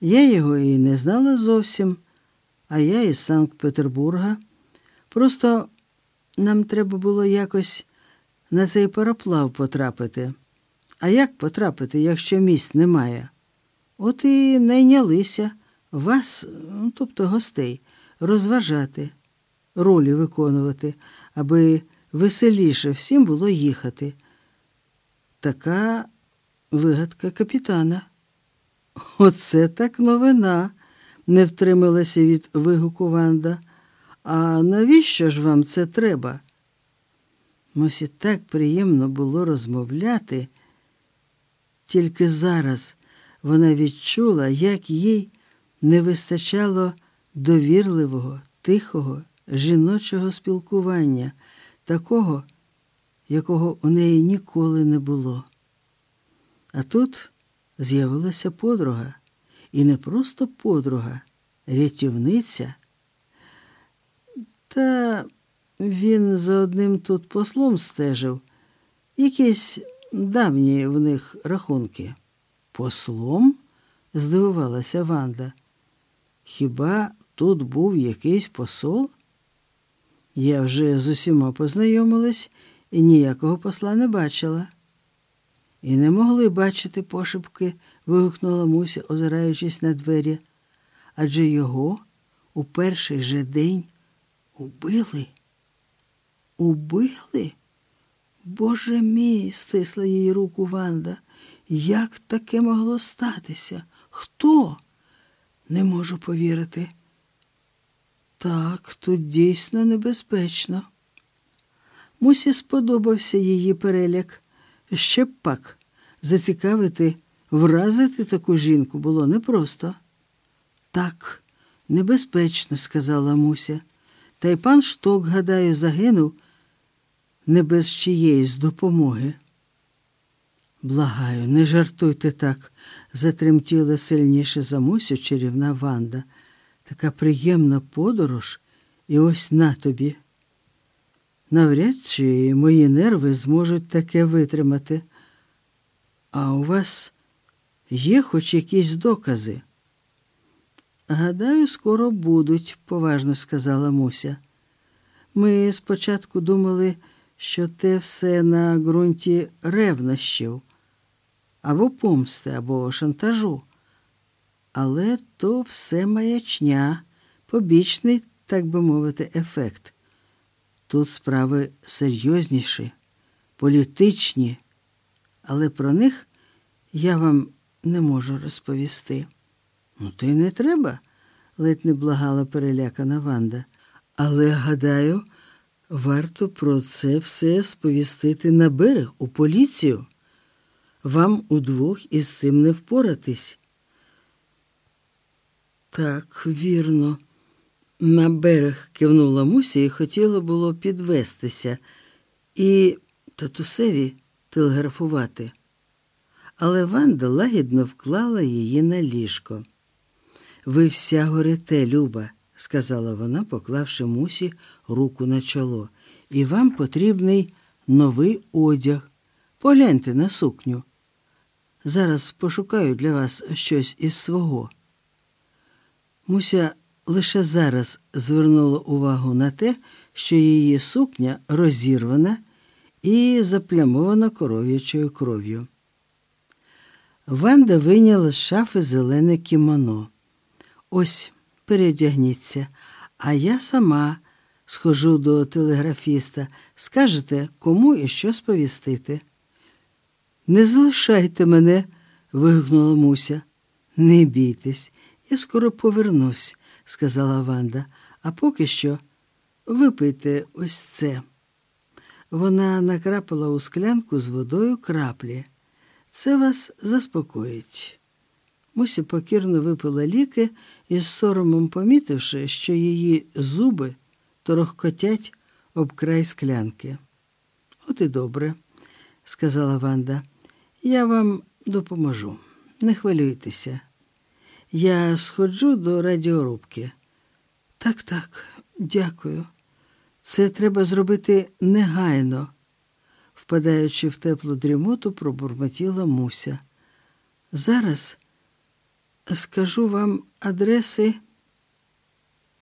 Я його і не знала зовсім, а я із Санкт-Петербурга. Просто нам треба було якось на цей пароплав потрапити. А як потрапити, якщо місць немає? От і найнялися вас, ну, тобто гостей, розважати, ролі виконувати, аби веселіше всім було їхати. Така вигадка капітана. Оце так новина, не втрималася від вигуку Ванда. А навіщо ж вам це треба? Мосі так приємно було розмовляти, тільки зараз вона відчула, як їй не вистачало довірливого, тихого, жіночого спілкування, такого, якого у неї ніколи не було. А тут з'явилася подруга, і не просто подруга, рятівниця. Та він за одним тут послом стежив, якісь давні в них рахунки. Послом? здивувалася Ванда. Хіба тут був якийсь посол? Я вже з усіма познайомилась і ніякого посла не бачила. І не могли бачити пошепки, вигукнула Муся, озираючись на двері. Адже його у перший же день убили. Убили? Боже мій, стисла їй руку Ванда. Як таке могло статися? Хто? Не можу повірити. Так, тут дійсно небезпечно. Мусі сподобався її переляк. Ще б пак зацікавити, вразити таку жінку було непросто. Так, небезпечно, сказала Муся. Та й пан Шток, гадаю, загинув не без чиєїсь допомоги. Благаю, не жартуйте так, затремтіла сильніше за Мусю чарівна Ванда. Така приємна подорож, і ось на тобі. Навряд чи мої нерви зможуть таке витримати. А у вас є хоч якісь докази? Гадаю, скоро будуть, поважно сказала Муся. Ми спочатку думали, що те все на ґрунті ревнощів, або помсти, або шантажу. Але то все маячня, побічний, так би мовити, ефект. Тут справи серйозніші, політичні, але про них я вам не можу розповісти. Ну, то й не треба, ледь не благала перелякана Ванда. Але, гадаю, варто про це все сповістити на берег у поліцію. Вам удвох із цим не впоратись. Так, вірно. На берег кивнула Муся і хотіла було підвестися і татусеві телеграфувати. Але Ванда лагідно вклала її на ліжко. Ви вся горите, Люба, сказала вона, поклавши мусі руку на чоло. І вам потрібний новий одяг. Погляньте на сукню. Зараз пошукаю для вас щось із свого. Муся лише зараз звернула увагу на те, що її сукня розірвана і заплямована коров'ячою кров'ю. Ванда вийняла з шафи зелене кімоно. Ось передягніться, а я сама схожу до телеграфіста. Скажете, кому і що сповістити. Не залишайте мене, вигукнула Муся. Не бійтесь, я скоро повернусь, сказала Ванда, а поки що випийте ось це. Вона накрапала у склянку з водою краплі. Це вас заспокоїть. Муся покірно випила ліки із соромом помітивши, що її зуби торохкотять об край склянки. От і добре, сказала Ванда. Я вам допоможу. Не хвилюйтеся. Я сходжу до радіорубки. Так, так, дякую. Це треба зробити негайно, впадаючи в теплу дрімоту, пробурмотіла Муся. Зараз скажу вам адреси